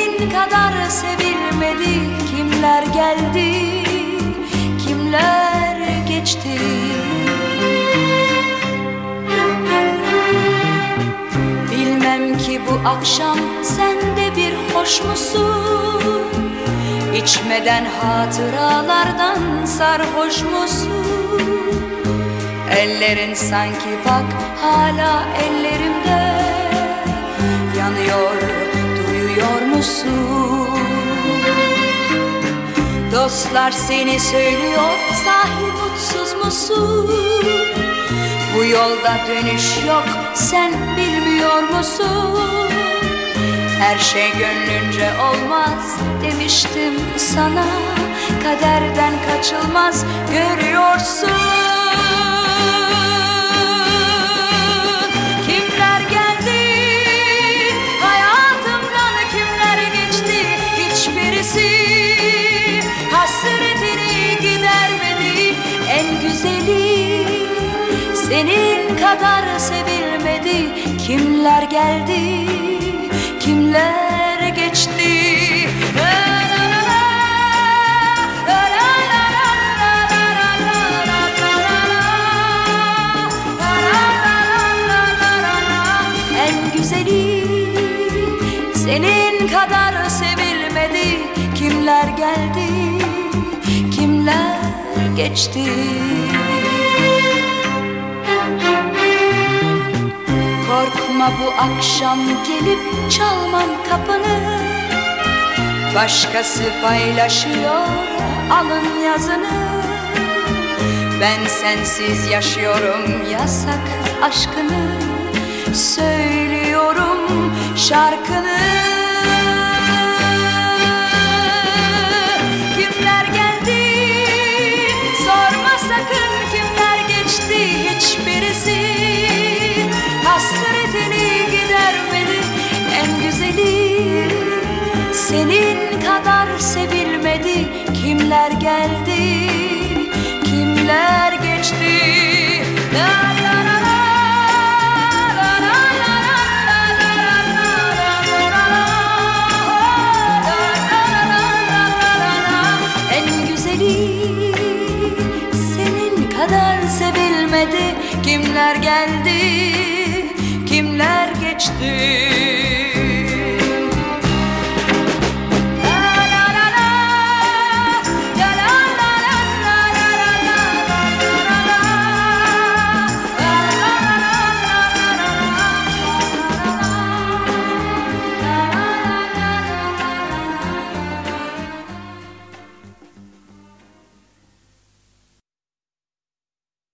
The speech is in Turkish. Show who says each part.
Speaker 1: Senin kadar sevilmedi Kimler geldi Kimler geçti? Bilmem ki bu akşam Sen de bir hoş musun? İçmeden hatıralardan sarhoş musun? Ellerin sanki bak hala ellerim musun? Dostlar seni söylüyor sahi mutsuz musun? Bu yolda dönüş yok sen bilmiyor musun? Her şey gönlünce olmaz demiştim sana Kaderden kaçılmaz görüyorsun Senin kadar sevilmedi kimler geldi kimler geçti. En güzeli senin kadar sevilmedi kimler geldi kimler geçti Korkma bu akşam gelip çalmam kapını. Başkası paylaşıyor alın yazını. Ben sensiz yaşıyorum yasak aşkını. Söylüyorum şarkını Senin kadar sevilmedi kimler geldi kimler geçti La la la sevilmedi Kimler geldi kimler geçti